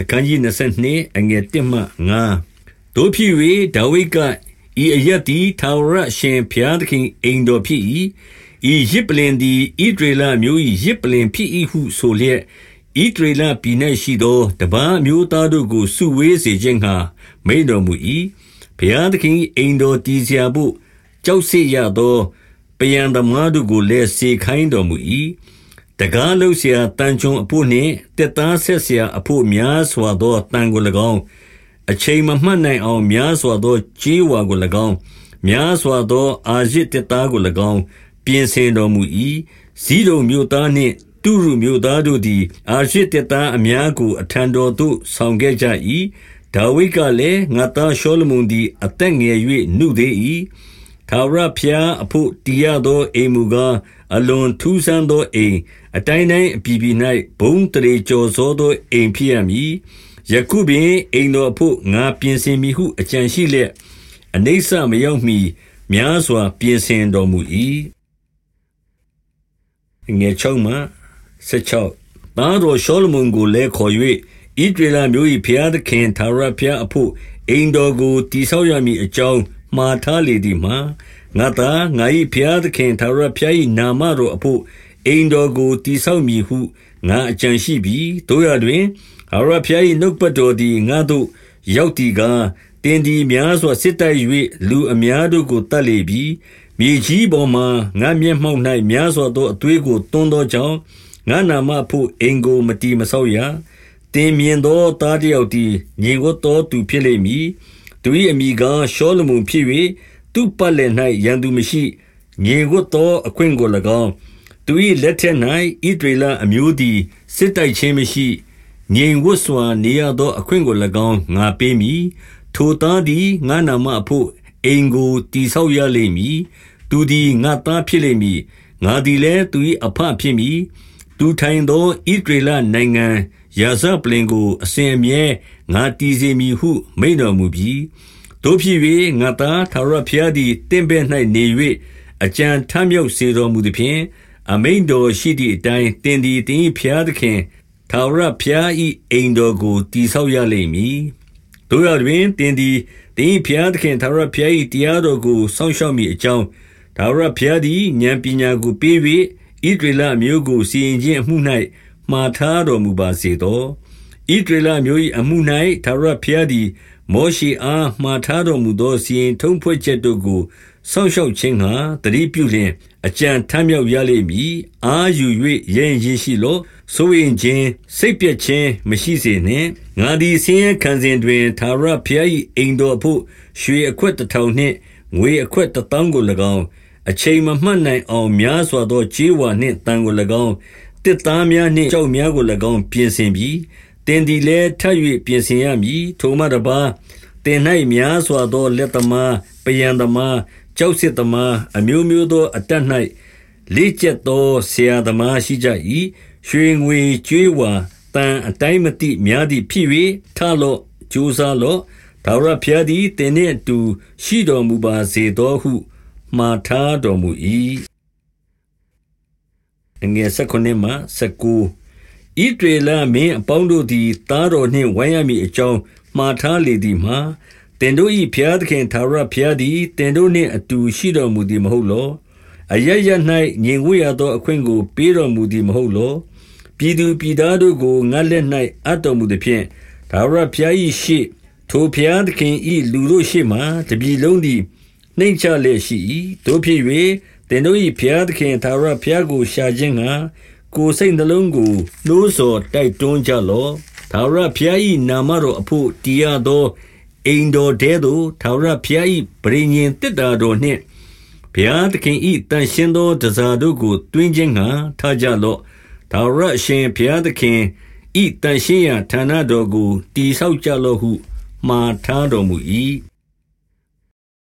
အခန်းကြီး22အငယ်1မှ9တို့ဖြစ်၍ဒါဝိဒ်ကဤအရက်သည်ထာဝရရှင်ဘုရားသခင်အိမ်တော်ဖြစ်၏ဤရစ်ပလင်သည်ဣဒရေလမျိုး၏ရစ်ပလင်ဖြစ်၏ဟုဆိုလျက်ဣဒရေလပြည်၌ရှိသောတပန်းမျိုးသားတို့ကိုစုဝေးစေခြင်းဟာမိန်တော်မူ၏ဘုရားသခင်အိမ်တော်တည်စရာဖို့ကြောက်စေရသောပယံသမားတို့ကိုလည်းစေခိုင်းတော်မူ၏ တကားလုံးเสียတန်ချုံအဖို့နှင့်တက်သားဆက်เสียအဖို့များစွာသောတန်ကို၎င်းအချိန်မမှတ်နိုင်အောင်များစွာသောကြေးဝါကို၎င်းများစွာသောအာရစ်တက်သားကို၎င်းပြင်ဆင်တော်မူ၏ဇီးတုံမြို့သားနှင့်တုရုမြို့သားတို့သည် အာရစ်တက်သားအများကို အထံတော်သို့ဆောင်ခဲ့ကြ၏ဒါဝိဒ်ကလည်းငါသားရှောလမုန်သည်အသက်ငယ်၍နှုသေး၏ ထာဝရဘုရားအဖို့တည်ရသောအိမ်မူကားအလွန်ထူးဆန်းသောအိမ်အတိုင်းတိုင်းအပြည်ပြည်၌ဘုံတရေကျော်စောသောအိမ်ဖြစ်ရမည်ယခုပင်အိမ်တော်အဖို့ငါပြင်ဆင်မိဟုအကြံရှိလျက်အနေဆမရောက်မီများစွာ ပြင်ဆင်တော်မူ၏ငယ်ချုံမှ16သားတော်ရှောလမုန်ကိုလည်းခေါ်၍ဣဒရလမျိုး၏ဘုရားသခင်သာရဘုရားအဖို့အိမ်တော်ကိုတိဆောက်ရမည်အကြောင်း မှားထားလေသည်မှာငါသာငါ၏ဘုရားသခင်သာရဘုရား၏နာမတော်အဖို့အိမ်တော်ကိုတိဆောက်မည်ဟုငါအကြံရှိပြီးတို့ရတွင်အရဖျား၏နှုတ်ပတ်တော်သည်ငါတို့ရောက်တီကားတင်းဒီများစွာစစ်တိုက်၍လူအများတို့ကိုတတ်လေပြီမြေကြီးပေါ်မှငါမျက်မှောက်၌များစွာသောအသွေးကိုတွန်းသောကြောင့်ငါနာမဖို့အင်ကိုမတီမဆောက်ရတင်မြင်သောသားတယောက်သည်ညင်ဝတ်သောသူဖြစ်လိမ့်မည် သူ၏အမိကားရှောလမုန်ဖြစ်၍သူ့ပတ်လည်၌ရန်သူမရှိ ငြိမ်ဝတ်သောအခွင့်ကို၎င်း သူ၏လက်ထက်၌ဣဒရေလအမျိုးသည် စစ်တိုက်ခြင်းမရှိ ငြိမ်ဝတ်စွာ နေရသောအခွင့်ကို၎င်း ငါပေးမည် ထိုသားသည် ငါနာမအဖို့ အိမ်ကိုတိဆောက်ရလိမ့်မည် သူသည် ငါသားဖြစ်လိမ့်မည် ငါသည်လည်း သူ၏အဖဖြစ်မည် သူထိုင်သောဣဒရေလနိုင်ငံ ရာဇပလင်ကို အစဉ်အမြဲငါတည်စေမည်ဟု မိန်တော်မူပြီးတို့ဖြစ်၍ငါသားသာရဖျားသည်တင့်ဘဲ့၌နေ၍အကြံထမြောက်စေတော်မူသည်ဖြင့်အမိန်တော်ရှိသည့်အတိုင်းတင်သည်တင်ဖျားသခင်သာရဖျားဤအိမ်တော်ကိုတည်ဆောက်ရလိမ့်မည်တို့ရတွင်တင်သည်တင်ဖျားသခင်သာရဖျားဤတရားတော်ကိုစောင့်ရှောက်မိအကြောင်းသာရဖျားသည်ဉာဏ်ပညာကိုပေး၍ဣဒရလမျိုးကိုစီရင်ခြင်းအမှု၌ မှားထားတော်မူပါစေသောဣဒရလမျိုး၏အမှု၌သာရဖျားသည် မောရှေအားမှားထားတော်မူသောစီရင်ထုံးဖွဲ့ချက်တို့ကိုစောင့်ရှောက်ခြင်းငှာတတိပြုလျင်အကြံထမ်းမြောက်ရလိမ့်မည်အာယူ၍ရင်ရင်ရှိလောဆိုရင်ချင်းစိတ်ပြည့်ခြင်းမရှိစေနှင့်ငါသည်ဆင်းရဲခံစဉ်တွင်သာရဖျား၏အိမ်တော်ဖို့ရွှေအခွက်တစ်ထောင်နှင့်ငွေအခွက်တစ်တောင်းကို၎င်းအချိန်မမှတ်နိုင်အောင်များစွာသောခြေဝါနှင့်တန်ကို၎င်း တစ်သားများနှင့်ကြောက်များကို၎င်း ပြင်ဆင်ပြီးတင်ဒီလဲထပ်၍ပြင်ဆင်ရမည် ထိုမှတပါတင်၌များစွာသော လက်သမားပယံသမားကြောက်စစ်သမား အမျိုးမျိုးသော အတတ်၌လေးကျက်သော ဆရာသမားရှိကြ၏ရွှေငွေကျွေးဝါတန်အတိုင်းမတိများသည့်ဖြစ်၍ထလော့ ကြိုးစားလော့ဒါဝရဖျားသည်တင်းနှင့်အတူ ရှိတော်မူပါစေသောဟု မှားထားတော်မူ၏ အငယ်၁၉မှ၁၉ဣဒေလမင်းအပေါင်းတို့သည်သားတော်နှင့်ဝိုင်းရမည်အကြောင်းမှားထားလေသည်မှာတင်တို့၏ဖျားသခင်သာရဖျားသည်တင်တို့နှင့်အတူရှိတော်မူသည်မဟုတ်လောအရရ၌ညင်ဝရသောအခွင့်ကိုပေးတော်မူသည်မဟုတ်လောပြည်သူပြည်သားတို့ကိုငါလက်၌အပ်တော်မူသည်ဖြင့်ဒါဝရဖျား၏ရှိထိုဖျားသခင်၏လူတို့ရှိမှတပြည်လုံးသည်နှိမ့်ချလျက်ရှိ၏တို့ဖြစ်၍ တင်တို့၏ဖျားသခင်သာရဖျားကိုရှာခြင်းငှာကိုယ်စိတ်နှလုံးကိုနှိုးဆော်တိုက်တွန်းကြလော့သာရဖျား၏နာမတော်အဖို့တရားသောအိမ်တော်တဲသို့ထာဝရဘုရား၏ဗြိဉ္ဉ်တစ်တာတော်နှင့်ဘုရားသခင်၏တန်ရှင်းသောတစားတို့ကိုတွင်းခြင်းငှာထားကြလော့ထာဝရအရှင်ဘုရားသခင်ဤတန်ရှင်းရာဌာနတော်ကိုတိဆောက်ကြလော့ဟုမှားထားတော်မူ၏